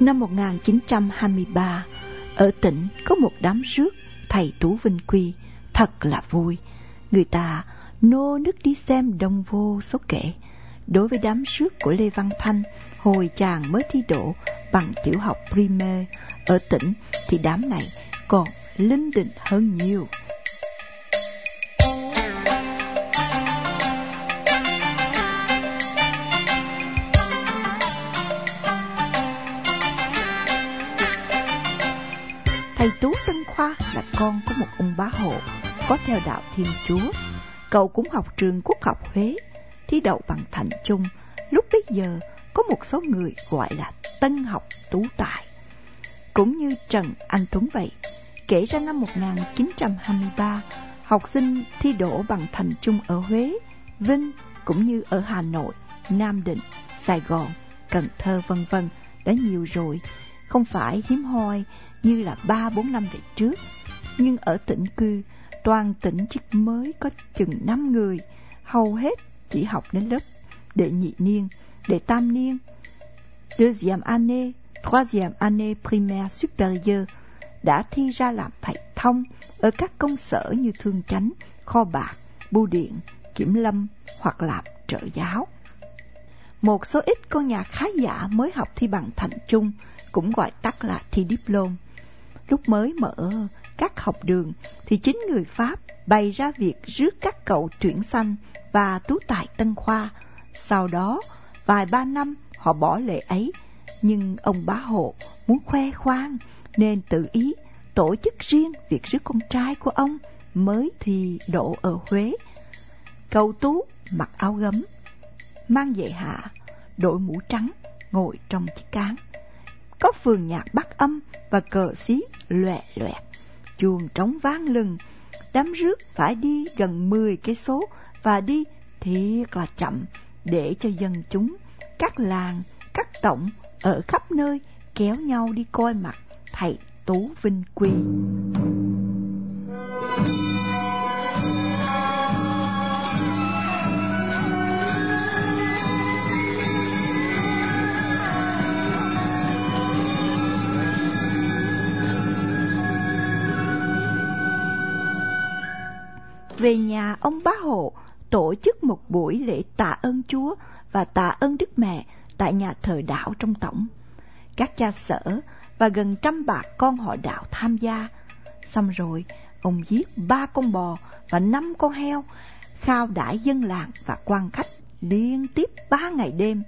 Năm 1923, ở tỉnh có một đám rước thầy Tú Vinh Quy, thật là vui. Người ta nô nức đi xem đông vô số kể. Đối với đám rước của Lê Văn Thanh, hồi chàng mới thi đỗ bằng tiểu học primer ở tỉnh, thì đám này còn linh định hơn nhiều. Thầy Tú Tân Khoa là con của một ông bá hộ có theo đạo Thiên Chúa. Cậu cũng học trường quốc học Huế, thi đậu bằng thành Chung. Lúc bấy giờ có một số người gọi là tân học tú tài. Cũng như Trần Anh Tuấn vậy, kể ra năm 1923, học sinh thi đỗ bằng thành Chung ở Huế, Vinh cũng như ở Hà Nội, Nam Định, Sài Gòn, Cần Thơ vân vân đã nhiều rồi, không phải hiếm hoi như là ba bốn năm về trước. Nhưng ở tỉnh cư, toàn tỉnh chỉ mới có chừng năm người, hầu hết chỉ học đến lớp đệ nhị niên, đệ tam niên, deuxième année, troisième année primaire supérieure đã thi ra làm thầy thông ở các công sở như thương chánh, kho bạc, bưu điện, kiểm lâm hoặc làm trợ giáo. Một số ít con nhà khá giả mới học thi bằng thành trung, cũng gọi tắt là thi diploma Lúc mới mở các học đường thì chính người Pháp bày ra việc rước các cậu tuyển sanh và tú tài tân khoa. Sau đó, vài ba năm họ bỏ lệ ấy, nhưng ông bá hộ muốn khoe khoang nên tự ý tổ chức riêng việc rước con trai của ông mới thì đổ ở Huế. Cậu Tú mặc áo gấm, mang dạy hạ, đội mũ trắng, ngồi trong chiếc cán. Có phường nhạc bắt âm và cờ xí loẹ loẹt, chuồng trống vang lừng. Đám rước phải đi gần 10 cây số và đi thiệt là chậm để cho dân chúng, các làng, các tổng ở khắp nơi kéo nhau đi coi mặt thầy Tú Vinh Quy. Về nhà ông bá hộ tổ chức một buổi lễ tạ ơn Chúa và tạ ơn Đức Mẹ tại nhà thờ đạo trong tổng. Các cha sở và gần trăm bà con họ đạo tham gia. Xong rồi, ông giết ba con bò và năm con heo, khao đãi dân làng và quan khách liên tiếp ba ngày đêm.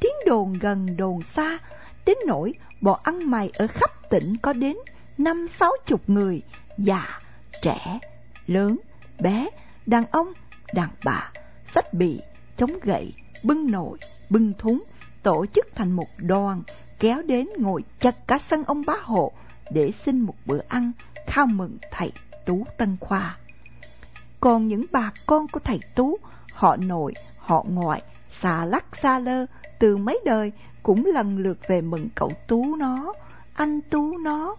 Tiếng đồn gần đồn xa, đến nỗi bò ăn mày ở khắp tỉnh có đến năm sáu chục người, già, trẻ, lớn, bé, đàn ông, đàn bà, sách bị, chống gậy, bưng nồi, bưng thúng, tổ chức thành một đoàn kéo đến ngồi chật cả sân ông bá hộ để xin một bữa ăn khao mừng thầy Tú Tân Khoa. Còn những bà con của thầy Tú, họ nội, họ ngoại, xà lắc xa lơ, từ mấy đời cũng lần lượt về mừng cậu Tú nó, anh Tú nó.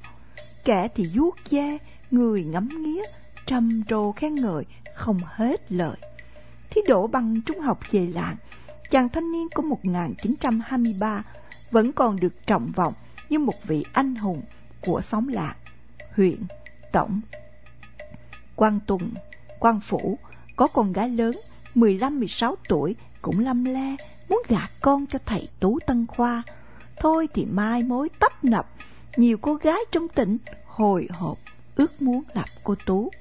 Kẻ thì vuốt ve, người ngắm nghía, trầm trồ khen ngợi, không hết lời. Thí đổ bằng trung học về làng, chàng thanh niên của 1923 vẫn còn được trọng vọng như một vị anh hùng của xóm làng, huyện, tổng. Quang Tùng, Quang Phủ có con gái lớn 15-16 tuổi cũng lâm le muốn gả con cho thầy Tú Tân Khoa. Thôi thì mai mối tấp nập, nhiều cô gái trong tỉnh hồi hộp ước muốn gặp cô Tú.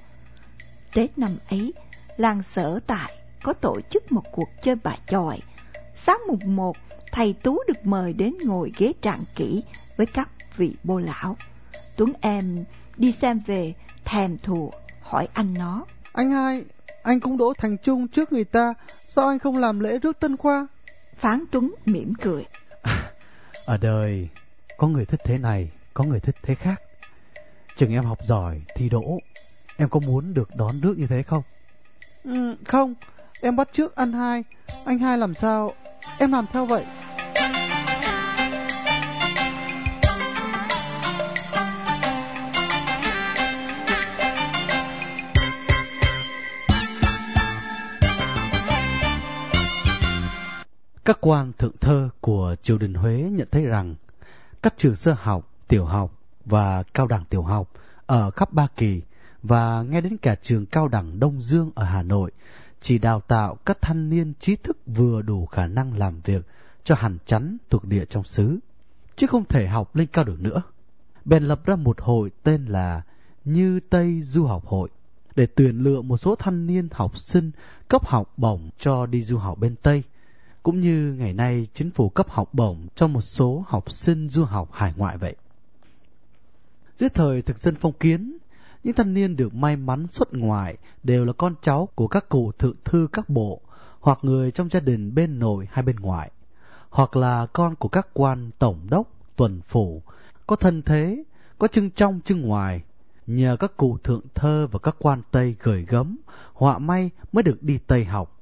Tết năm ấy, làng sở tại có tổ chức một cuộc chơi bà chòi. Sáng mùng một, thầy Tú được mời đến ngồi ghế trạng kỹ với các vị bô lão. Tuấn em đi xem về, thèm thù, hỏi anh nó. Anh hai, anh cũng đỗ thành trung trước người ta, sao anh không làm lễ rước tân khoa? Phán Tuấn mỉm cười. Ở đời, có người thích thế này, có người thích thế khác. Chừng em học giỏi, thi đỗ, em có muốn được đón rước như thế không? Ừ, không, em bắt trước anh hai, anh hai làm sao, em làm theo vậy. Các quan thượng thơ của triều đình Huế nhận thấy rằng các trường sơ học, tiểu học và cao đẳng tiểu học ở khắp Ba Kỳ và nghe đến cả trường cao đẳng Đông Dương ở Hà Nội chỉ đào tạo các thanh niên trí thức vừa đủ khả năng làm việc cho hẳn chắn thuộc địa trong xứ, chứ không thể học lên cao được nữa. Bèn lập ra một hội tên là Như Tây Du học hội để tuyển lựa một số thanh niên học sinh cấp học bổng cho đi du học bên Tây, cũng như ngày nay chính phủ cấp học bổng cho một số học sinh du học hải ngoại vậy. Dưới thời thực dân phong kiến, những thanh niên được may mắn xuất ngoại đều là con cháu của các cụ thượng thư các bộ hoặc người trong gia đình bên nội hay bên ngoại, hoặc là con của các quan tổng đốc, tuần phủ, có thân thế, có chưng trong chưng ngoài. Nhờ các cụ thượng thơ và các quan Tây gửi gấm, họa may mới được đi Tây học.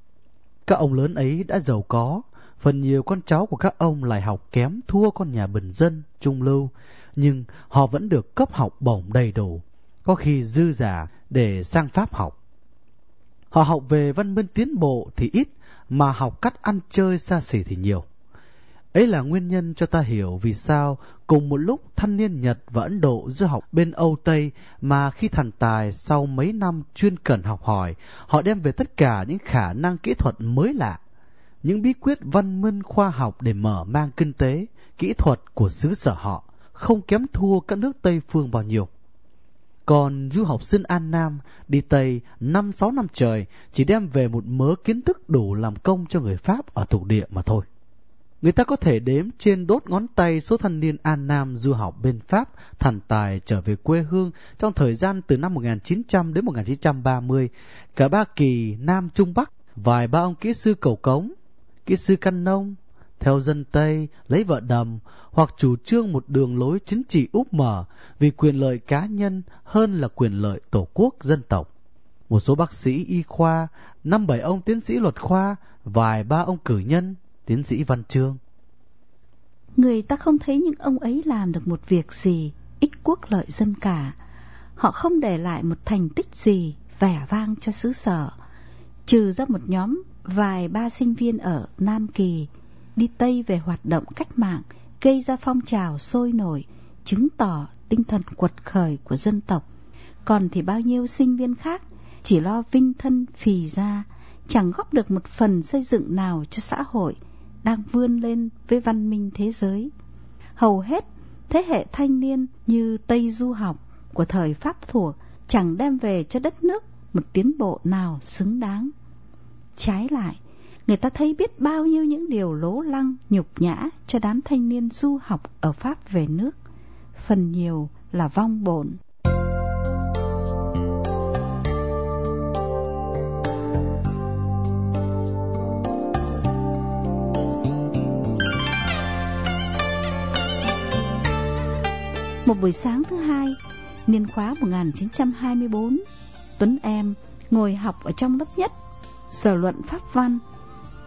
Các ông lớn ấy đã giàu có, phần nhiều con cháu của các ông lại học kém thua con nhà bình dân, trung lưu, nhưng họ vẫn được cấp học bổng đầy đủ, có khi dư giả để sang Pháp học. Họ học về văn minh tiến bộ thì ít, mà học cách ăn chơi xa xỉ thì nhiều. Ấy là nguyên nhân cho ta hiểu vì sao cùng một lúc thanh niên Nhật và Ấn Độ du học bên Âu Tây mà khi thành tài sau mấy năm chuyên cần học hỏi, họ đem về tất cả những khả năng kỹ thuật mới lạ, những bí quyết văn minh khoa học để mở mang kinh tế, kỹ thuật của xứ sở họ, không kém thua các nước Tây phương bao nhiêu. Còn du học sinh An Nam đi Tây năm sáu năm trời chỉ đem về một mớ kiến thức đủ làm công cho người Pháp ở thuộc địa mà thôi. Người ta có thể đếm trên đốt ngón tay số thanh niên An Nam du học bên Pháp thành tài trở về quê hương trong thời gian từ năm 1900 đến 1930, cả ba kỳ Nam Trung Bắc, vài ba ông kỹ sư cầu cống, kỹ sư căn nông, theo dân Tây, lấy vợ đầm, hoặc chủ trương một đường lối chính trị úp mở vì quyền lợi cá nhân hơn là quyền lợi tổ quốc dân tộc. Một số bác sĩ y khoa, năm bảy ông tiến sĩ luật khoa, vài ba ông cử nhân, tiến sĩ văn chương. Người ta không thấy những ông ấy làm được một việc gì ích quốc lợi dân cả. Họ không để lại một thành tích gì vẻ vang cho xứ sở, trừ ra một nhóm vài ba sinh viên ở Nam Kỳ đi Tây về hoạt động cách mạng, gây ra phong trào sôi nổi, chứng tỏ tinh thần quật khởi của dân tộc. Còn thì bao nhiêu sinh viên khác chỉ lo vinh thân phì ra, chẳng góp được một phần xây dựng nào cho xã hội đang vươn lên với văn minh thế giới. Hầu hết thế hệ thanh niên như Tây du học của thời Pháp thuộc chẳng đem về cho đất nước một tiến bộ nào xứng đáng. Trái lại, người ta thấy biết bao nhiêu những điều lố lăng, nhục nhã cho đám thanh niên du học ở Pháp về nước. Phần nhiều là vong bổn. Một buổi sáng thứ hai, niên khóa 1924, Tuấn Em ngồi học ở trong lớp nhất, sở luận pháp văn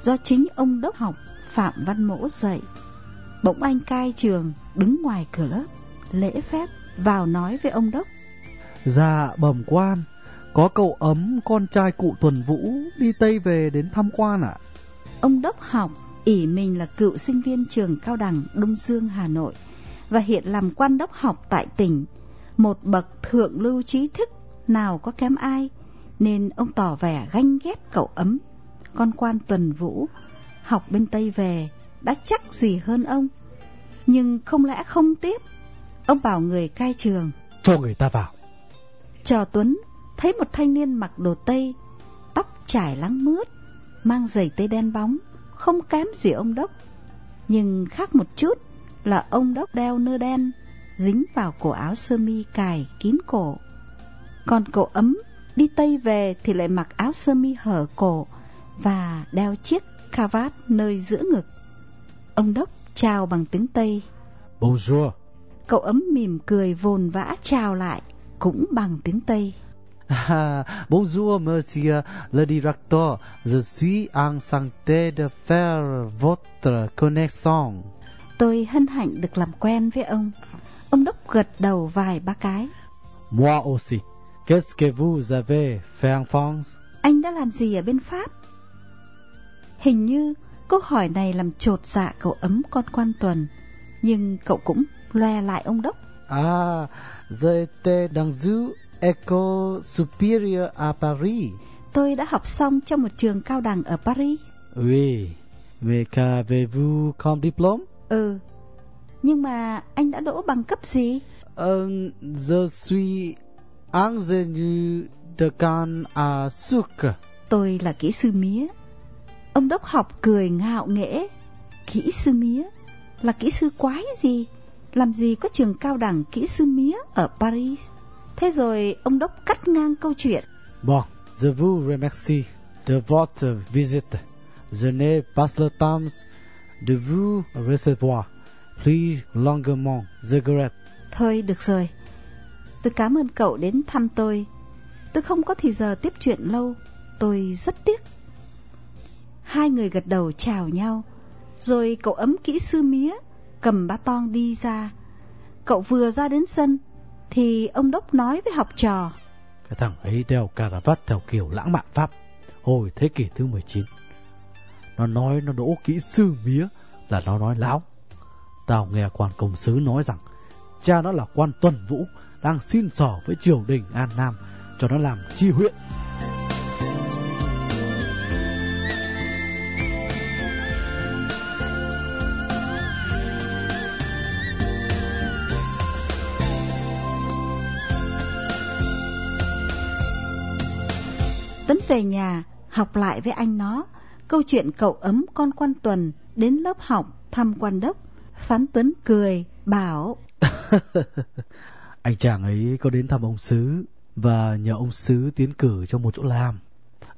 do chính ông đốc học Phạm Văn Mỗ dạy. Bỗng anh cai trường đứng ngoài cửa lớp, lễ phép vào nói với ông đốc. Dạ bẩm quan, có cậu ấm con trai cụ Tuần Vũ đi Tây về đến thăm quan ạ. Ông đốc học ỷ mình là cựu sinh viên trường cao đẳng Đông Dương Hà Nội và hiện làm quan đốc học tại tỉnh, một bậc thượng lưu trí thức nào có kém ai, nên ông tỏ vẻ ganh ghét cậu ấm con quan tuần vũ, học bên Tây về, đã chắc gì hơn ông. Nhưng không lẽ không tiếp? Ông bảo người cai trường. Cho người ta vào. Trò Tuấn thấy một thanh niên mặc đồ Tây, tóc trải lắng mướt, mang giày tây đen bóng, không kém gì ông Đốc. Nhưng khác một chút là ông Đốc đeo nơ đen, dính vào cổ áo sơ mi cài kín cổ. Còn cậu ấm đi Tây về thì lại mặc áo sơ mi hở cổ, và đeo chiếc cravat nơi giữa ngực. Ông Đốc chào bằng tiếng Tây. Bonjour. Cậu ấm mỉm cười vồn vã chào lại, cũng bằng tiếng Tây. Ah, bonjour, monsieur le directeur. Je suis enchanté de faire votre connaissance. Tôi hân hạnh được làm quen với ông. Ông Đốc gật đầu vài ba cái. Moi aussi. Qu'est-ce que vous avez fait en France? Anh đã làm gì ở bên Pháp? Hình như câu hỏi này làm trột dạ cậu ấm con quan tuần, nhưng cậu cũng loe lại ông đốc. À, j'ai été dans une école supérieure à Paris. Tôi đã học xong trong một trường cao đẳng ở Paris. Oui, mais qu'avez-vous comme diplôme? Ừ, nhưng mà anh đã đỗ bằng cấp gì? Euh, je suis ingénieur de canne à sucre. Tôi là kỹ sư mía. Ông đốc học cười ngạo nghễ. Kỹ sư mía? Là kỹ sư quái gì? Làm gì có trường cao đẳng kỹ sư mía ở Paris? Thế rồi ông đốc cắt ngang câu chuyện. Bon, je vous remercie de votre visite. Je n'ai pas le temps de vous recevoir plus longuement. Je regrette. Thôi được rồi. Tôi cảm ơn cậu đến thăm tôi. Tôi không có thì giờ tiếp chuyện lâu. Tôi rất tiếc. Hai người gật đầu chào nhau. Rồi cậu ấm kỹ sư mía, cầm ba ton đi ra. Cậu vừa ra đến sân, thì ông Đốc nói với học trò. Cái thằng ấy đeo cà vạt theo kiểu lãng mạn Pháp, hồi thế kỷ thứ 19. Nó nói nó đỗ kỹ sư mía là nó nói láo. Tao nghe quan công sứ nói rằng cha nó là quan tuần vũ đang xin sỏ với triều đình An Nam cho nó làm chi huyện. Tuấn về nhà học lại với anh nó câu chuyện cậu ấm con quan tuần đến lớp học thăm quan đốc. Phán Tuấn cười, bảo Anh chàng ấy có đến thăm ông Sứ và nhờ ông Sứ tiến cử cho một chỗ làm.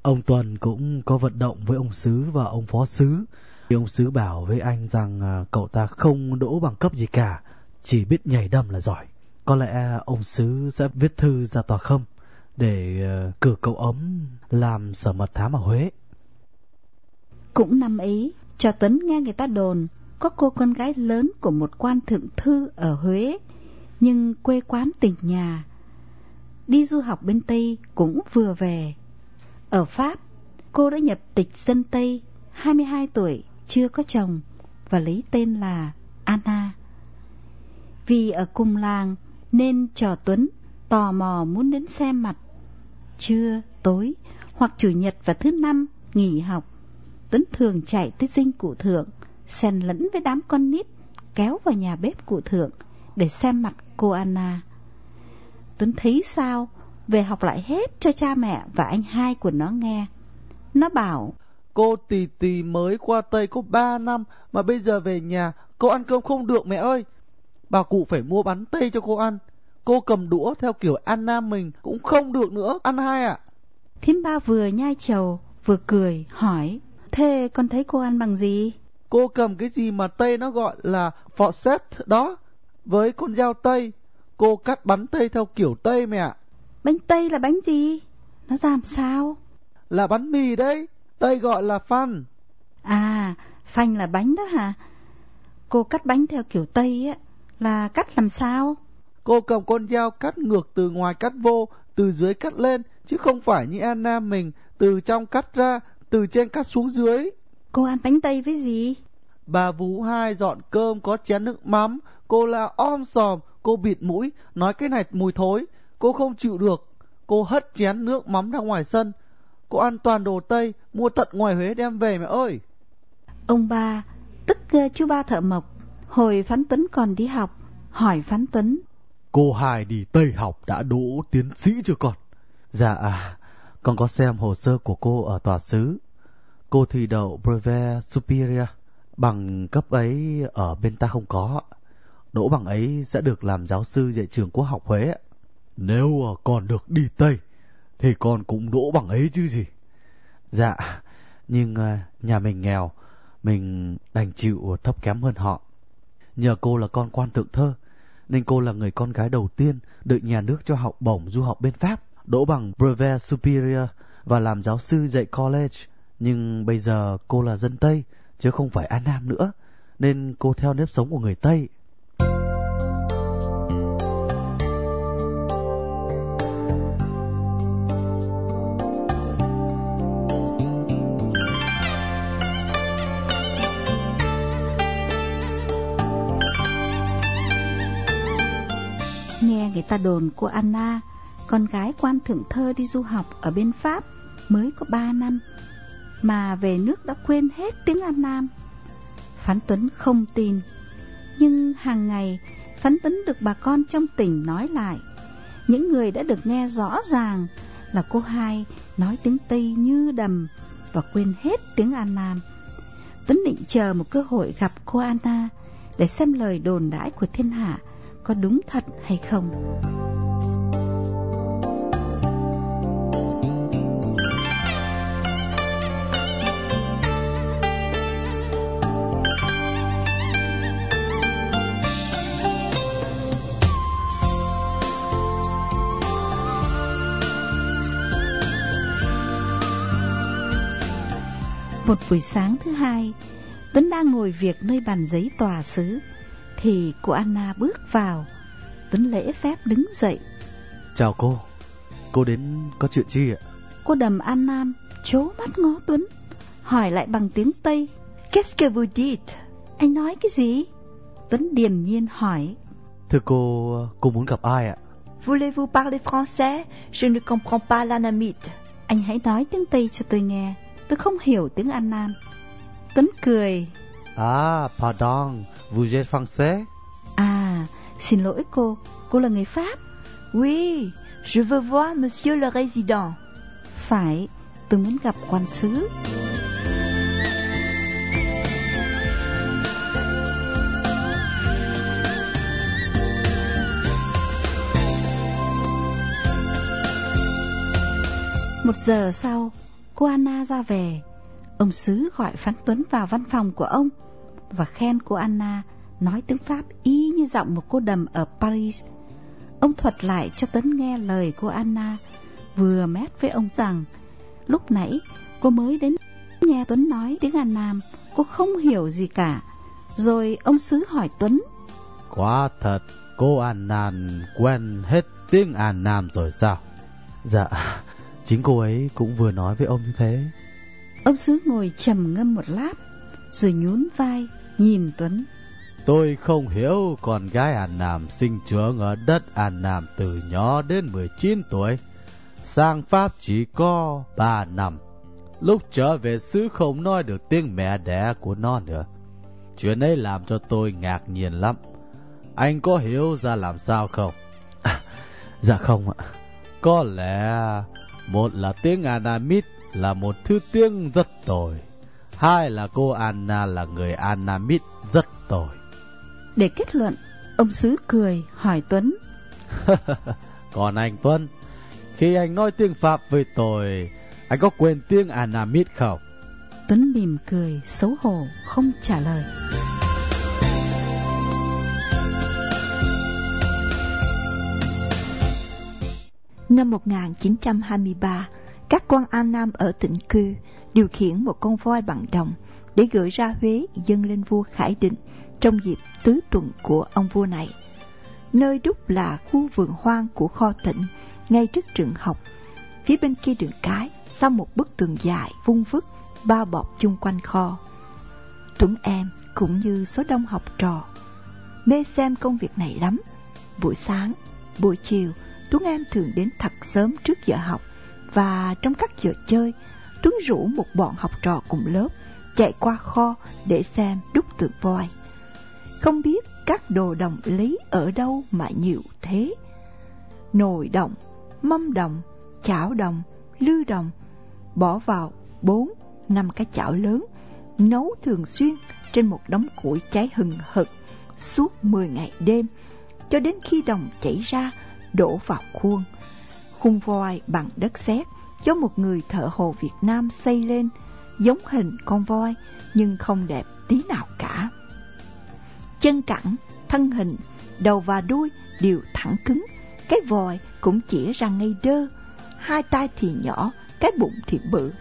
Ông Tuần cũng có vận động với ông Sứ và ông Phó Sứ. Thì ông Sứ bảo với anh rằng à, cậu ta không đỗ bằng cấp gì cả, chỉ biết nhảy đầm là giỏi. Có lẽ ông Sứ sẽ viết thư ra tòa không để ờ, cử cậu ấm làm sở mật thám ở Huế. Cũng năm ấy, cho Tuấn nghe người ta đồn có cô con gái lớn của một quan thượng thư ở Huế, nhưng quê quán tỉnh nhà. Đi du học bên Tây cũng vừa về. Ở Pháp, cô đã nhập tịch dân Tây, 22 tuổi, chưa có chồng, và lấy tên là Anna. Vì ở cùng làng nên trò Tuấn tò mò muốn đến xem mặt. Trưa, tối hoặc chủ nhật và thứ năm nghỉ học, Tuấn thường chạy tới dinh cụ thượng, xen lẫn với đám con nít, kéo vào nhà bếp cụ thượng để xem mặt cô Anna. Tuấn thấy sao, về học lại hết cho cha mẹ và anh hai của nó nghe. Nó bảo, Cô tì tì mới qua Tây có ba năm mà bây giờ về nhà cô ăn cơm không được mẹ ơi. Bà cụ phải mua bánh Tây cho cô ăn. Cô cầm đũa theo kiểu ăn nam mình cũng không được nữa, ăn hai ạ. À. Thím ba vừa nhai trầu, vừa cười, hỏi, thế con thấy cô ăn bằng gì? Cô cầm cái gì mà Tây nó gọi là forceps đó, với con dao Tây. Cô cắt bánh Tây theo kiểu Tây mẹ. Bánh Tây là bánh gì? Nó làm sao? Là bánh mì đấy, Tây gọi là phanh. À, phanh là bánh đó hả? Cô cắt bánh theo kiểu Tây á, là cắt làm sao? Cô cầm con dao cắt ngược từ ngoài cắt vô, từ dưới cắt lên, chứ không phải như Anna mình, từ trong cắt ra, từ trên cắt xuống dưới. Cô ăn bánh Tây với gì? Bà Vú Hai dọn cơm có chén nước mắm, cô là om sòm, cô bịt mũi, nói cái này mùi thối, cô không chịu được. Cô hất chén nước mắm ra ngoài sân. Cô ăn toàn đồ Tây, mua tận ngoài Huế đem về mẹ ơi. Ông ba, tức uh, chú ba thợ mộc, hồi Phán Tuấn còn đi học, hỏi Phán Tuấn. Cô Hải đi Tây học đã đỗ tiến sĩ chưa con? Dạ, à, con có xem hồ sơ của cô ở tòa xứ. Cô thi đậu Brevet Superior. Bằng cấp ấy ở bên ta không có. Đỗ bằng ấy sẽ được làm giáo sư dạy trường quốc học Huế. Nếu còn được đi Tây, thì con cũng đỗ bằng ấy chứ gì. Dạ, nhưng nhà mình nghèo, mình đành chịu thấp kém hơn họ. Nhờ cô là con quan thượng thơ, nên cô là người con gái đầu tiên được nhà nước cho học bổng du học bên Pháp, đỗ bằng Brevet Superior và làm giáo sư dạy college. Nhưng bây giờ cô là dân Tây, chứ không phải An Nam nữa, nên cô theo nếp sống của người Tây. Ta đồn cô Anna, con gái quan thượng thơ đi du học ở bên Pháp mới có ba năm, mà về nước đã quên hết tiếng An Nam. Phán Tuấn không tin, nhưng hàng ngày Phán Tuấn được bà con trong tỉnh nói lại. Những người đã được nghe rõ ràng là cô hai nói tiếng Tây như đầm và quên hết tiếng An Nam. Tuấn định chờ một cơ hội gặp cô Anna để xem lời đồn đãi của thiên hạ có đúng thật hay không. Một buổi sáng thứ hai, Tuấn đang ngồi việc nơi bàn giấy tòa xứ, thì cô Anna bước vào. Tuấn lễ phép đứng dậy. Chào cô, cô đến có chuyện chi ạ? Cô đầm An Nam chố mắt ngó Tuấn, hỏi lại bằng tiếng Tây. Qu'est-ce que vous dites? Anh nói cái gì? Tuấn điềm nhiên hỏi. Thưa cô, cô muốn gặp ai ạ? Voulez-vous parler français? Je ne comprends pas l'anamite. Anh hãy nói tiếng Tây cho tôi nghe. Tôi không hiểu tiếng An Nam. Tuấn cười. À, pardon, vous êtes français? À, xin lỗi cô, cô là người Pháp. Oui, je veux voir monsieur le résident. Phải, tôi muốn gặp quan sứ. Một giờ sau, cô Anna ra về. Ông Sứ gọi Phán Tuấn vào văn phòng của ông và khen cô Anna nói tiếng Pháp y như giọng một cô đầm ở Paris. Ông thuật lại cho Tuấn nghe lời cô Anna vừa mét với ông rằng lúc nãy cô mới đến nghe Tuấn nói tiếng An Nam, cô không hiểu gì cả. Rồi ông Sứ hỏi Tuấn. Quá thật, cô An Nam quen hết tiếng An Nam rồi sao? Dạ, chính cô ấy cũng vừa nói với ông như thế. Ông Sứ ngồi trầm ngâm một lát, rồi nhún vai, nhìn Tuấn. Tôi không hiểu con gái An Nam sinh trưởng ở đất An Nam từ nhỏ đến 19 tuổi. Sang Pháp chỉ có 3 năm. Lúc trở về xứ không nói được tiếng mẹ đẻ của nó nữa. Chuyện ấy làm cho tôi ngạc nhiên lắm. Anh có hiểu ra làm sao không? À, dạ không ạ. Có lẽ một là tiếng Anamit là một thứ tiếng rất tồi. Hai là cô Anna là người Anamit rất tồi. Để kết luận, ông Sứ cười hỏi Tuấn. Còn anh Tuấn, khi anh nói tiếng Pháp với tôi, anh có quên tiếng Anamit không? Tuấn mỉm cười, xấu hổ, không trả lời. Năm 1923, các quan An Nam ở tỉnh Cư điều khiển một con voi bằng đồng để gửi ra Huế dâng lên vua Khải Định trong dịp tứ tuần của ông vua này. Nơi đúc là khu vườn hoang của kho tỉnh, ngay trước trường học. Phía bên kia đường cái, sau một bức tường dài vung vức bao bọc chung quanh kho. Tuấn em cũng như số đông học trò mê xem công việc này lắm. Buổi sáng, buổi chiều, Tuấn em thường đến thật sớm trước giờ học và trong các giờ chơi, Tuấn rủ một bọn học trò cùng lớp chạy qua kho để xem đúc tượng voi. Không biết các đồ đồng lý ở đâu mà nhiều thế. Nồi đồng, mâm đồng, chảo đồng, lư đồng, bỏ vào bốn, năm cái chảo lớn, nấu thường xuyên trên một đống củi cháy hừng hực suốt 10 ngày đêm, cho đến khi đồng chảy ra, đổ vào khuôn. Khung voi bằng đất sét do một người thợ hồ Việt Nam xây lên, giống hình con voi nhưng không đẹp tí nào cả. Chân cẳng, thân hình, đầu và đuôi đều thẳng cứng, cái vòi cũng chỉ ra ngay đơ, hai tay thì nhỏ, cái bụng thì bự.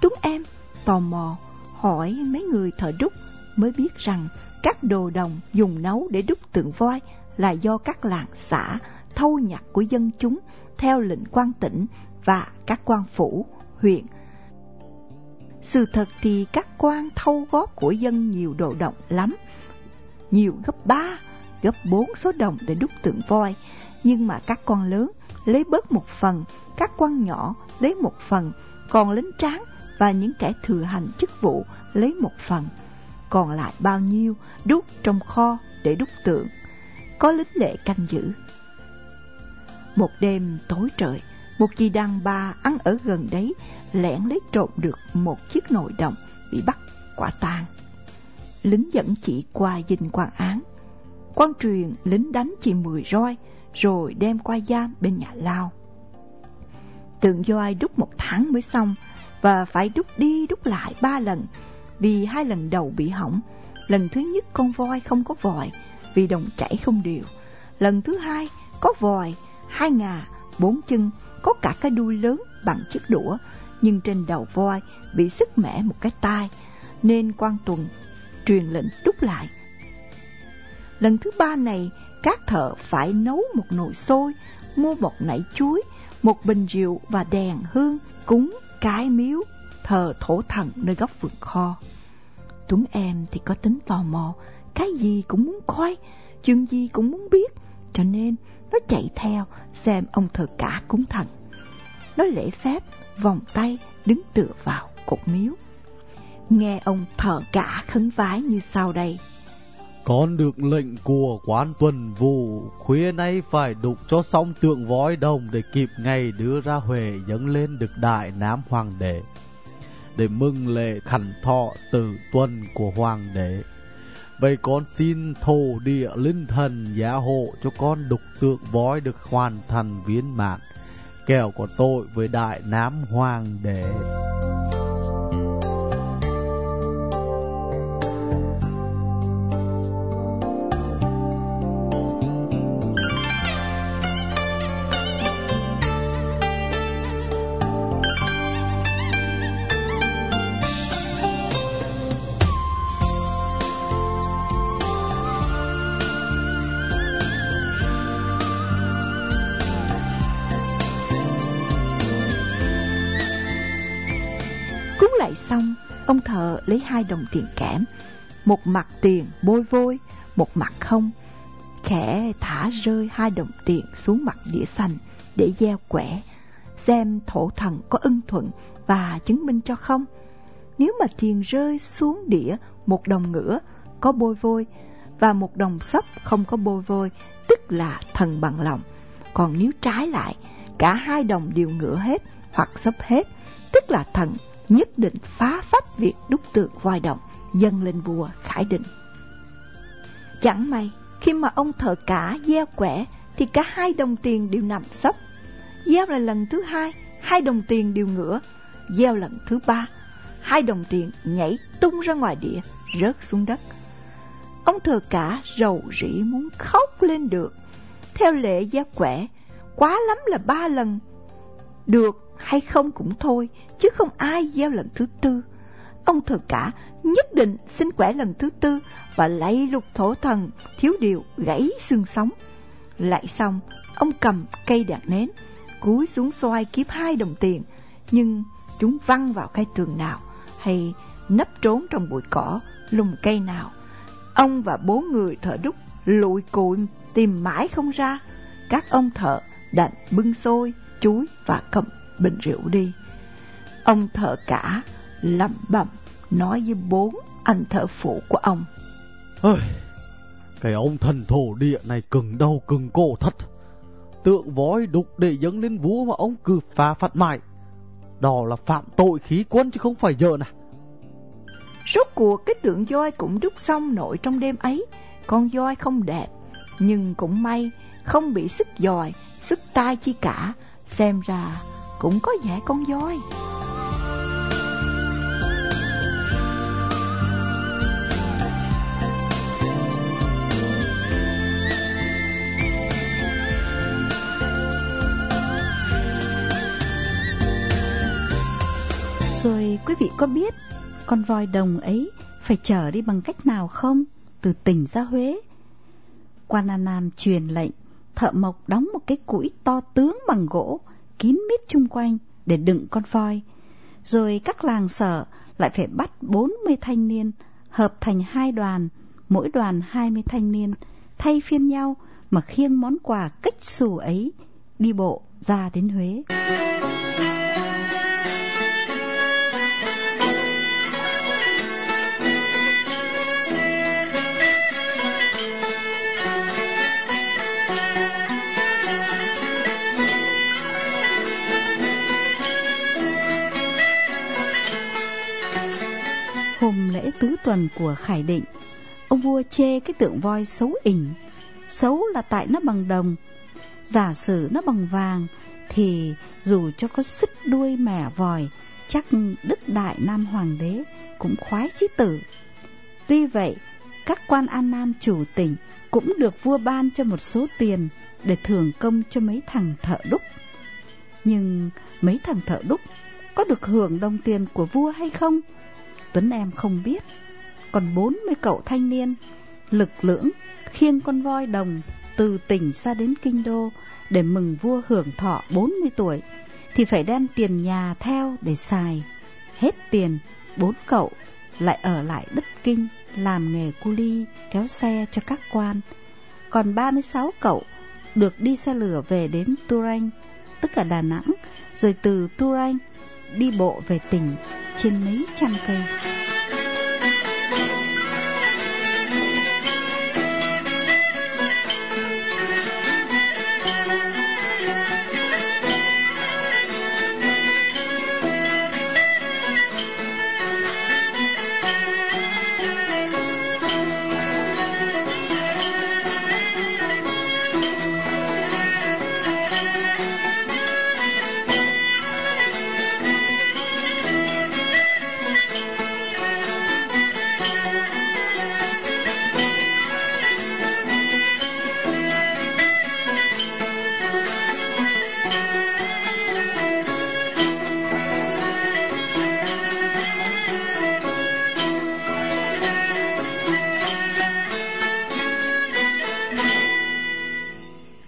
Tuấn em tò mò hỏi mấy người thợ đúc mới biết rằng các đồ đồng dùng nấu để đúc tượng voi là do các làng xã thâu nhặt của dân chúng theo lệnh quan tỉnh và các quan phủ, huyện. Sự thật thì các quan thâu góp của dân nhiều đồ động lắm, nhiều gấp ba, gấp bốn số đồng để đúc tượng voi, Nhưng mà các quan lớn lấy bớt một phần, các quan nhỏ lấy một phần, còn lính tráng và những kẻ thừa hành chức vụ lấy một phần. Còn lại bao nhiêu đúc trong kho để đúc tượng. Có lính lệ canh giữ. Một đêm tối trời, một chị đàn bà ăn ở gần đấy lẻn lấy trộm được một chiếc nồi đồng bị bắt quả tang. Lính dẫn chị qua dinh quan án. Quan truyền lính đánh chị mười roi rồi đem qua giam bên nhà lao. Tượng voi đúc một tháng mới xong và phải đúc đi đúc lại ba lần vì hai lần đầu bị hỏng. Lần thứ nhất con voi không có vòi vì đồng chảy không đều. Lần thứ hai có vòi, hai ngà, bốn chân, có cả cái đuôi lớn bằng chiếc đũa, nhưng trên đầu voi bị sức mẻ một cái tai, nên quan tuần truyền lệnh đúc lại. Lần thứ ba này, các thợ phải nấu một nồi sôi, mua một nải chuối, một bình rượu và đèn hương cúng cái miếu thờ thổ thần nơi góc vườn kho. Tuấn em thì có tính tò mò, cái gì cũng muốn coi, chuyện gì cũng muốn biết, cho nên nó chạy theo xem ông thờ cả cúng thần. Nó lễ phép, vòng tay, đứng tựa vào cột miếu. Nghe ông thờ cả khấn vái như sau đây. Con được lệnh của quán tuần vụ Khuya nay phải đục cho xong tượng vói đồng Để kịp ngày đưa ra Huệ dâng lên được đại Nam Hoàng đế Để mừng lễ khẩn thọ tử tuần của Hoàng đế Vậy con xin thổ địa linh thần giá hộ cho con đục tượng vói được hoàn thành viên mãn. Kẻo có tội với đại Nam Hoàng đế. Lấy hai đồng tiền kẽm, một mặt tiền bôi vôi, một mặt không. Khẽ thả rơi hai đồng tiền xuống mặt đĩa xanh để gieo quẻ, xem thổ thần có ưng thuận và chứng minh cho không. Nếu mà tiền rơi xuống đĩa một đồng ngửa có bôi vôi và một đồng sấp không có bôi vôi, tức là thần bằng lòng. Còn nếu trái lại, cả hai đồng đều ngửa hết hoặc sấp hết, tức là thần nhất định phá phách việc đúc tượng voi động dâng lên vua Khải Định. Chẳng may, khi mà ông thợ cả gieo quẻ thì cả hai đồng tiền đều nằm sấp. Gieo là lần thứ hai, hai đồng tiền đều ngửa. Gieo lần thứ ba, hai đồng tiền nhảy tung ra ngoài địa, rớt xuống đất. Ông thợ cả rầu rĩ muốn khóc lên được. Theo lệ gieo quẻ, quá lắm là ba lần. Được hay không cũng thôi, chứ không ai gieo lần thứ tư. Ông thờ cả nhất định xin quẻ lần thứ tư và lấy lục thổ thần thiếu điều gãy xương sống. Lại xong, ông cầm cây đạn nến, cúi xuống xoay kiếp hai đồng tiền, nhưng chúng văng vào cây tường nào hay nấp trốn trong bụi cỏ, lùm cây nào. Ông và bốn người thợ đúc lụi cụi tìm mãi không ra. Các ông thợ đành bưng xôi, chuối và cầm bình rượu đi. Ông thợ cả lẩm bẩm nói với bốn anh thợ phụ của ông. Ơi, cái ông thần thổ địa này cứng đầu cứng cổ thật. Tượng vói đục để dâng lên vua mà ông cứ phá phạt mãi. Đó là phạm tội khí quân chứ không phải giỡn à. Rốt cuộc cái tượng voi cũng đúc xong nội trong đêm ấy. Con voi không đẹp, nhưng cũng may không bị sức dòi, sức tai chi cả. Xem ra cũng có vẻ con voi. Rồi quý vị có biết con voi đồng ấy phải trở đi bằng cách nào không? Từ tỉnh ra Huế. Quan An Nam truyền lệnh, thợ mộc đóng một cái củi to tướng bằng gỗ, kín mít chung quanh để đựng con voi. Rồi các làng sở lại phải bắt 40 thanh niên hợp thành hai đoàn, mỗi đoàn 20 thanh niên, thay phiên nhau mà khiêng món quà cách xù ấy đi bộ ra đến Huế. Hôm lễ tứ tuần của Khải Định, ông vua chê cái tượng voi xấu ỉnh. Xấu là tại nó bằng đồng, giả sử nó bằng vàng thì dù cho có xích đuôi mẻ vòi, chắc Đức Đại Nam Hoàng đế cũng khoái chí tử. Tuy vậy, các quan an nam chủ tỉnh cũng được vua ban cho một số tiền để thưởng công cho mấy thằng thợ đúc. Nhưng mấy thằng thợ đúc có được hưởng đồng tiền của vua hay không? Tuấn em không biết. Còn bốn mươi cậu thanh niên, lực lưỡng, khiêng con voi đồng từ tỉnh ra đến kinh đô để mừng vua hưởng thọ 40 tuổi thì phải đem tiền nhà theo để xài. Hết tiền, bốn cậu lại ở lại đất kinh làm nghề cu ly kéo xe cho các quan. Còn 36 cậu được đi xe lửa về đến Turan, tức là Đà Nẵng, rồi từ Turan đi bộ về tỉnh trên mấy trăm cây.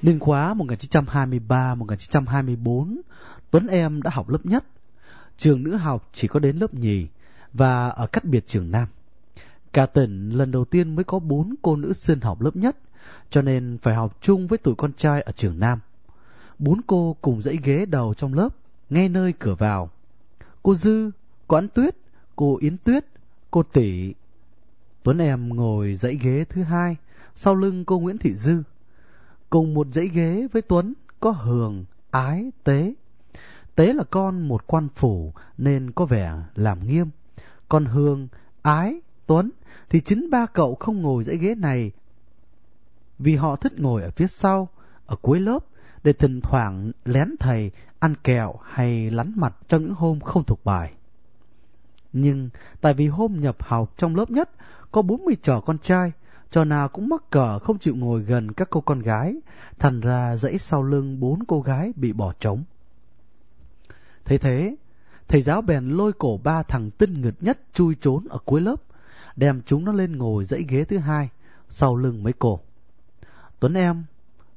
Niên khóa 1923-1924, Tuấn Em đã học lớp nhất. Trường nữ học chỉ có đến lớp nhì và ở cách biệt trường Nam. Cả tỉnh lần đầu tiên mới có bốn cô nữ sinh học lớp nhất, cho nên phải học chung với tụi con trai ở trường Nam. Bốn cô cùng dãy ghế đầu trong lớp, ngay nơi cửa vào. Cô Dư, cô Ánh Tuyết, cô Yến Tuyết, cô Tỷ. Tuấn Em ngồi dãy ghế thứ hai, sau lưng cô Nguyễn Thị Dư. Cùng một dãy ghế với Tuấn có Hường, Ái, Tế. Tế là con một quan phủ nên có vẻ làm nghiêm. Còn Hường, Ái, Tuấn thì chính ba cậu không ngồi dãy ghế này vì họ thích ngồi ở phía sau, ở cuối lớp để thỉnh thoảng lén thầy ăn kẹo hay lắn mặt trong những hôm không thuộc bài. Nhưng tại vì hôm nhập học trong lớp nhất có 40 trò con trai, trò nào cũng mắc cỡ không chịu ngồi gần các cô con gái, thành ra dãy sau lưng bốn cô gái bị bỏ trống. Thế thế, thầy giáo bèn lôi cổ ba thằng tinh nghịch nhất chui trốn ở cuối lớp, đem chúng nó lên ngồi dãy ghế thứ hai, sau lưng mấy cô. Tuấn em,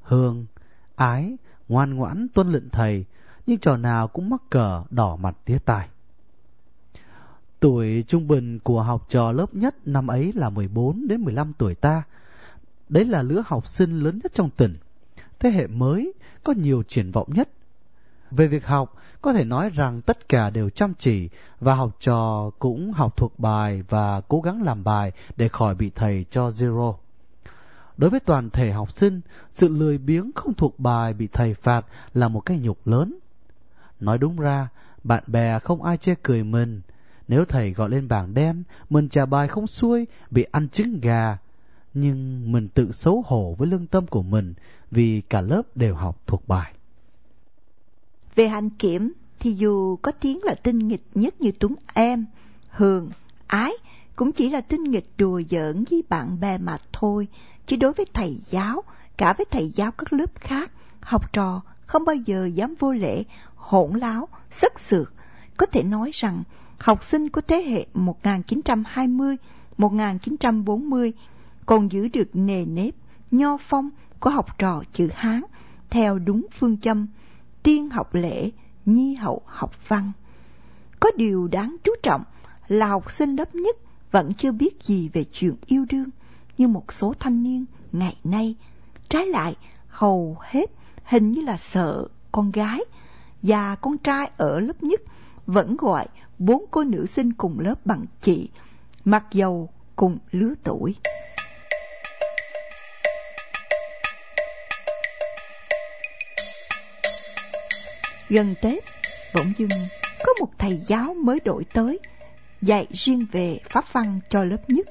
Hương, Ái, ngoan ngoãn tuân lệnh thầy, nhưng trò nào cũng mắc cờ đỏ mặt tía tai. Tuổi trung bình của học trò lớp nhất năm ấy là 14 đến 15 tuổi ta. Đấy là lứa học sinh lớn nhất trong tỉnh. Thế hệ mới có nhiều triển vọng nhất. Về việc học, có thể nói rằng tất cả đều chăm chỉ và học trò cũng học thuộc bài và cố gắng làm bài để khỏi bị thầy cho zero. Đối với toàn thể học sinh, sự lười biếng không thuộc bài bị thầy phạt là một cái nhục lớn. Nói đúng ra, bạn bè không ai chê cười mình, nếu thầy gọi lên bảng đen, mình trả bài không xuôi, bị ăn trứng gà. Nhưng mình tự xấu hổ với lương tâm của mình vì cả lớp đều học thuộc bài. Về hạnh kiểm thì dù có tiếng là tinh nghịch nhất như Tuấn Em, Hường, Ái cũng chỉ là tinh nghịch đùa giỡn với bạn bè mà thôi, chứ đối với thầy giáo, cả với thầy giáo các lớp khác, học trò không bao giờ dám vô lễ, hỗn láo, sất sược. Có thể nói rằng học sinh của thế hệ 1920-1940 còn giữ được nề nếp, nho phong của học trò chữ Hán theo đúng phương châm tiên học lễ, nhi hậu học văn. Có điều đáng chú trọng là học sinh lớp nhất vẫn chưa biết gì về chuyện yêu đương như một số thanh niên ngày nay Trái lại, hầu hết hình như là sợ con gái và con trai ở lớp nhất vẫn gọi bốn cô nữ sinh cùng lớp bằng chị, mặc dầu cùng lứa tuổi. Gần Tết, bỗng dưng có một thầy giáo mới đổi tới, dạy riêng về pháp văn cho lớp nhất.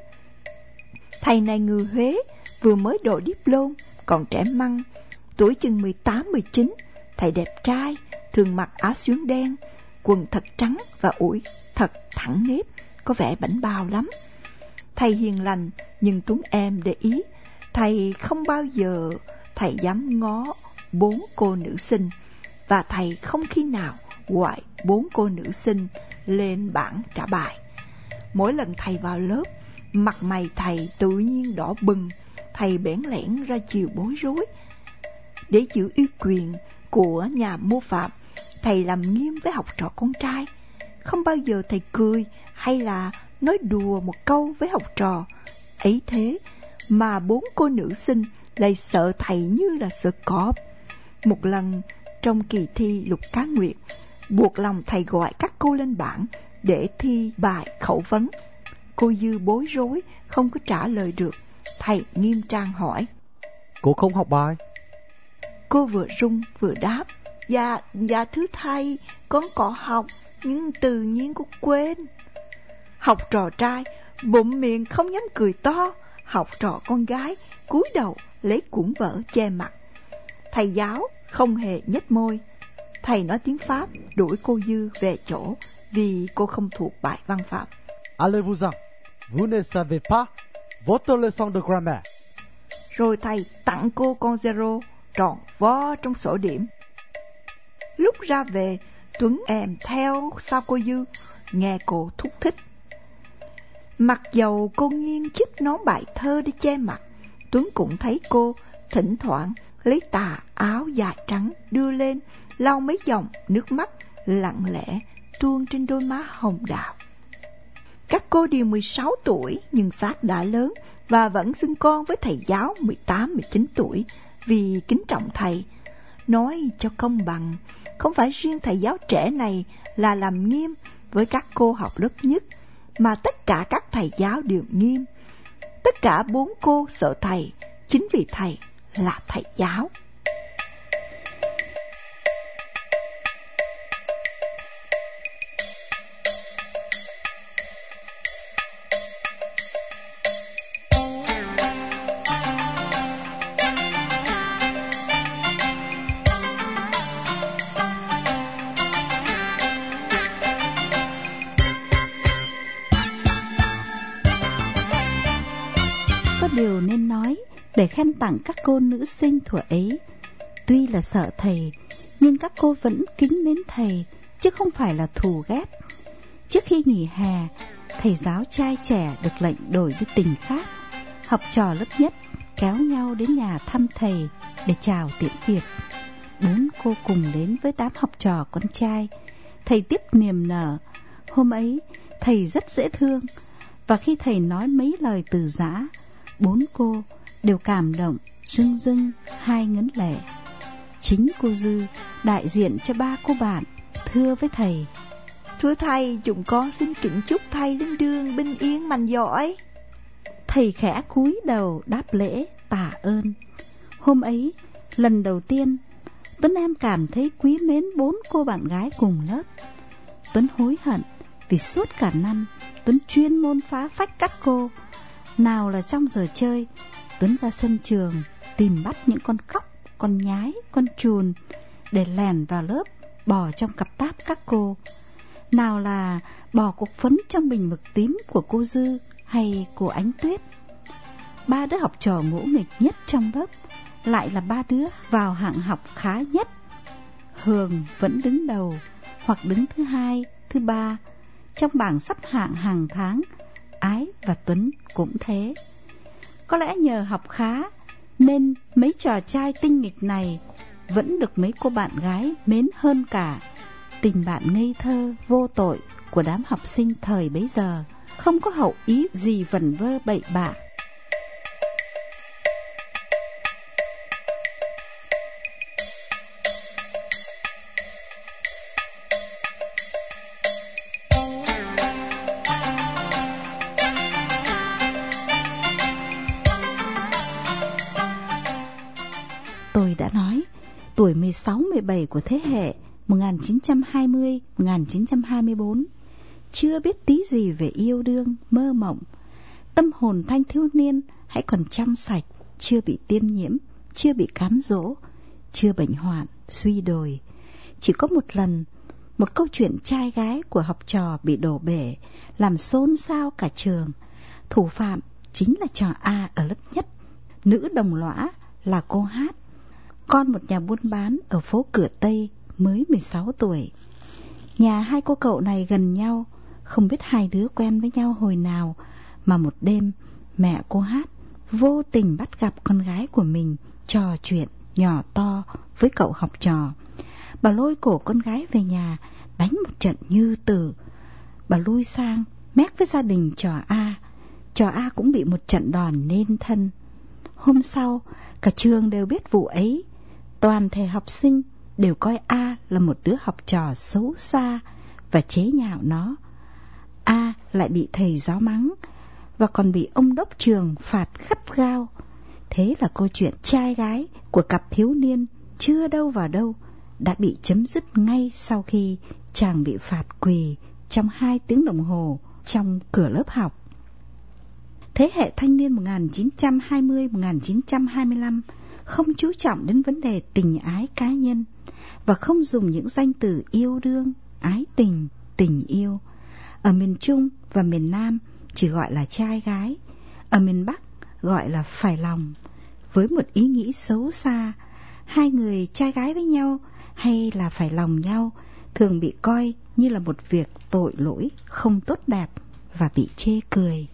Thầy này người Huế, vừa mới độ diplom, còn trẻ măng, tuổi chừng 18-19, thầy đẹp trai, thường mặc áo xuyến đen, quần thật trắng và ủi thật thẳng nếp, có vẻ bảnh bao lắm. Thầy hiền lành nhưng Tuấn em để ý, thầy không bao giờ thầy dám ngó bốn cô nữ sinh và thầy không khi nào gọi bốn cô nữ sinh lên bảng trả bài. Mỗi lần thầy vào lớp, mặt mày thầy tự nhiên đỏ bừng, thầy bẽn lẽn ra chiều bối rối. Để giữ uy quyền của nhà mô phạm, thầy làm nghiêm với học trò con trai. Không bao giờ thầy cười hay là nói đùa một câu với học trò. Ấy thế mà bốn cô nữ sinh lại sợ thầy như là sợ cọp. Một lần trong kỳ thi lục cá nguyệt, buộc lòng thầy gọi các cô lên bảng để thi bài khẩu vấn. Cô Dư bối rối, không có trả lời được. Thầy nghiêm trang hỏi. Cô không học bài? Cô vừa rung vừa đáp. Dạ, dạ thưa thầy, con có học, nhưng tự nhiên cô quên. Học trò trai, bụng miệng không dám cười to. Học trò con gái, cúi đầu lấy cuốn vở che mặt. Thầy giáo không hề nhếch môi. Thầy nói tiếng Pháp đuổi cô Dư về chỗ vì cô không thuộc bài văn phạm. Allez-vous-en, vous ne savez pas votre leçon de grammaire. Rồi thầy tặng cô con zero tròn vo trong sổ điểm. Lúc ra về, Tuấn em theo sau cô Dư, nghe cô thúc thích. Mặc dầu cô nghiêng chiếc nón bài thơ để che mặt, Tuấn cũng thấy cô thỉnh thoảng lấy tà áo dài trắng đưa lên, lau mấy dòng nước mắt lặng lẽ tuôn trên đôi má hồng đào. Các cô đều 16 tuổi nhưng xác đã lớn và vẫn xưng con với thầy giáo 18-19 tuổi vì kính trọng thầy. Nói cho công bằng, không phải riêng thầy giáo trẻ này là làm nghiêm với các cô học lớp nhất, mà tất cả các thầy giáo đều nghiêm. Tất cả bốn cô sợ thầy, chính vì thầy là thầy giáo. Tặng các cô nữ sinh thuở ấy. Tuy là sợ thầy, nhưng các cô vẫn kính mến thầy, chứ không phải là thù ghét. Trước khi nghỉ hè, thầy giáo trai trẻ được lệnh đổi đi tình khác. Học trò lớp nhất kéo nhau đến nhà thăm thầy để chào tiễn biệt. Bốn cô cùng đến với đám học trò con trai. Thầy tiếp niềm nở. Hôm ấy, thầy rất dễ thương. Và khi thầy nói mấy lời từ giã, bốn cô đều cảm động, rưng rưng, hai ngấn lệ. Chính cô Dư, đại diện cho ba cô bạn, thưa với thầy. Thưa thầy, chúng con xin kính chúc thầy lên đường bình yên mạnh giỏi. Thầy khẽ cúi đầu đáp lễ tạ ơn. Hôm ấy, lần đầu tiên, Tuấn em cảm thấy quý mến bốn cô bạn gái cùng lớp. Tuấn hối hận vì suốt cả năm Tuấn chuyên môn phá phách các cô. Nào là trong giờ chơi, Tuấn ra sân trường tìm bắt những con cóc, con nhái, con chuồn để lèn vào lớp, bỏ trong cặp táp các cô. Nào là bỏ cục phấn trong bình mực tím của cô Dư hay của Ánh Tuyết. Ba đứa học trò ngỗ nghịch nhất trong lớp lại là ba đứa vào hạng học khá nhất. Hường vẫn đứng đầu hoặc đứng thứ hai, thứ ba trong bảng sắp hạng hàng tháng. Ái và Tuấn cũng thế. Có lẽ nhờ học khá nên mấy trò trai tinh nghịch này vẫn được mấy cô bạn gái mến hơn cả. Tình bạn ngây thơ, vô tội của đám học sinh thời bấy giờ không có hậu ý gì vẩn vơ bậy bạ tuổi 16-17 của thế hệ 1920-1924, chưa biết tí gì về yêu đương, mơ mộng. Tâm hồn thanh thiếu niên hãy còn trong sạch, chưa bị tiêm nhiễm, chưa bị cám dỗ, chưa bệnh hoạn, suy đồi. Chỉ có một lần, một câu chuyện trai gái của học trò bị đổ bể, làm xôn xao cả trường. Thủ phạm chính là trò A ở lớp nhất, nữ đồng lõa là cô Hát, con một nhà buôn bán ở phố Cửa Tây mới 16 tuổi. Nhà hai cô cậu này gần nhau, không biết hai đứa quen với nhau hồi nào, mà một đêm mẹ cô Hát vô tình bắt gặp con gái của mình trò chuyện nhỏ to với cậu học trò. Bà lôi cổ con gái về nhà, đánh một trận như tử. Bà lui sang, mét với gia đình trò A. Trò A cũng bị một trận đòn nên thân. Hôm sau, cả trường đều biết vụ ấy. Toàn thể học sinh đều coi A là một đứa học trò xấu xa và chế nhạo nó. A lại bị thầy giáo mắng và còn bị ông đốc trường phạt gắt gao. Thế là câu chuyện trai gái của cặp thiếu niên chưa đâu vào đâu đã bị chấm dứt ngay sau khi chàng bị phạt quỳ trong hai tiếng đồng hồ trong cửa lớp học. Thế hệ thanh niên 1920-1925 không chú trọng đến vấn đề tình ái cá nhân và không dùng những danh từ yêu đương, ái tình, tình yêu. Ở miền Trung và miền Nam chỉ gọi là trai gái, ở miền Bắc gọi là phải lòng, với một ý nghĩ xấu xa. Hai người trai gái với nhau hay là phải lòng nhau thường bị coi như là một việc tội lỗi không tốt đẹp và bị chê cười.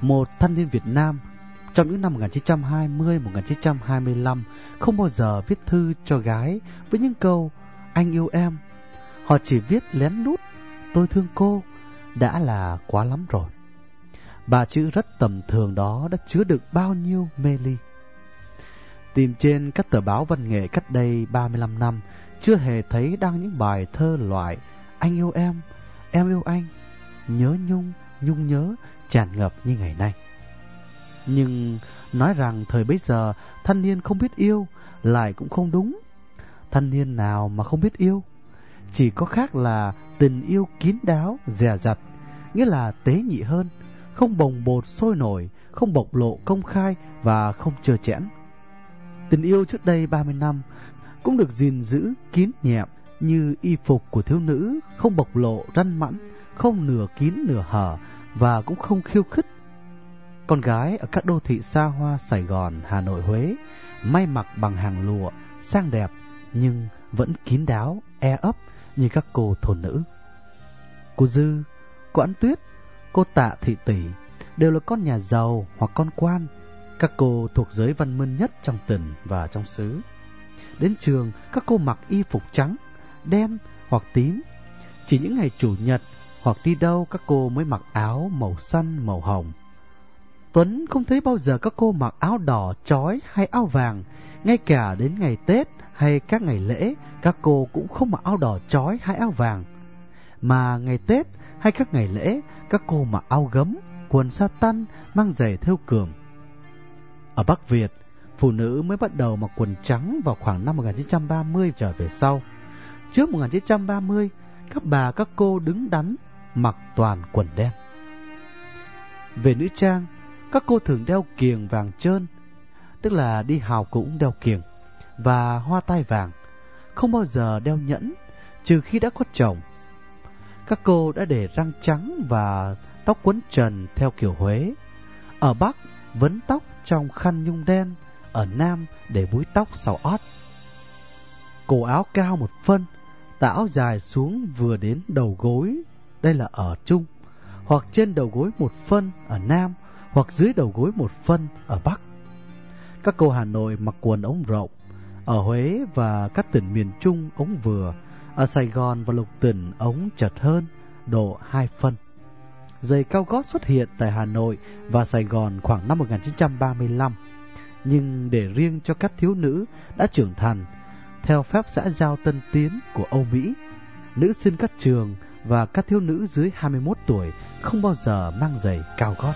Một thanh niên Việt Nam trong những năm 1920-1925 không bao giờ viết thư cho gái với những câu anh yêu em. Họ chỉ viết lén lút tôi thương cô đã là quá lắm rồi. Ba chữ rất tầm thường đó đã chứa được bao nhiêu mê ly. Tìm trên các tờ báo văn nghệ cách đây 35 năm, chưa hề thấy đăng những bài thơ loại Anh yêu em, em yêu anh, nhớ nhung, nhung nhớ, tràn ngập như ngày nay. Nhưng nói rằng thời bấy giờ thanh niên không biết yêu lại cũng không đúng. Thanh niên nào mà không biết yêu? Chỉ có khác là tình yêu kín đáo, dè dặt, nghĩa là tế nhị hơn, không bồng bột sôi nổi, không bộc lộ công khai và không trơ chẽn. Tình yêu trước đây 30 năm cũng được gìn giữ kín nhẹm như y phục của thiếu nữ, không bộc lộ răn mẵn, không nửa kín nửa hở và cũng không khiêu khích. Con gái ở các đô thị xa hoa Sài Gòn, Hà Nội, Huế may mặc bằng hàng lụa, sang đẹp nhưng vẫn kín đáo, e ấp như các cô thôn nữ. Cô Dư, cô Ấn Tuyết, cô Tạ Thị Tỷ đều là con nhà giàu hoặc con quan. Các cô thuộc giới văn minh nhất trong tỉnh và trong xứ. Đến trường, các cô mặc y phục trắng, đen hoặc tím. Chỉ những ngày chủ nhật hoặc đi đâu các cô mới mặc áo màu xanh, màu hồng. Tuấn không thấy bao giờ các cô mặc áo đỏ, trói hay áo vàng. Ngay cả đến ngày Tết hay các ngày lễ, các cô cũng không mặc áo đỏ trói hay áo vàng. Mà ngày Tết hay các ngày lễ, các cô mặc áo gấm, quần sa tăn, mang giày theo cườm. Ở Bắc Việt, phụ nữ mới bắt đầu mặc quần trắng vào khoảng năm 1930 trở về sau. Trước 1930, các bà các cô đứng đắn mặc toàn quần đen. Về nữ trang, các cô thường đeo kiềng vàng trơn, tức là đi hào cũng đeo kiềng, và hoa tai vàng, không bao giờ đeo nhẫn, trừ khi đã có chồng. Các cô đã để răng trắng và tóc quấn trần theo kiểu Huế. Ở Bắc, vấn tóc trong khăn nhung đen, ở Nam để búi tóc sau ót. Cổ áo cao một phân, tà áo dài xuống vừa đến đầu gối, đây là ở chung hoặc trên đầu gối một phân ở Nam, hoặc dưới đầu gối một phân ở Bắc. Các cô Hà Nội mặc quần ống rộng, ở Huế và các tỉnh miền Trung ống vừa, ở Sài Gòn và lục tỉnh ống chật hơn, độ 2 phân. Giày cao gót xuất hiện tại Hà Nội và Sài Gòn khoảng năm 1935, nhưng để riêng cho các thiếu nữ đã trưởng thành, theo phép xã giao tân tiến của Âu Mỹ. Nữ sinh các trường và các thiếu nữ dưới 21 tuổi không bao giờ mang giày cao gót.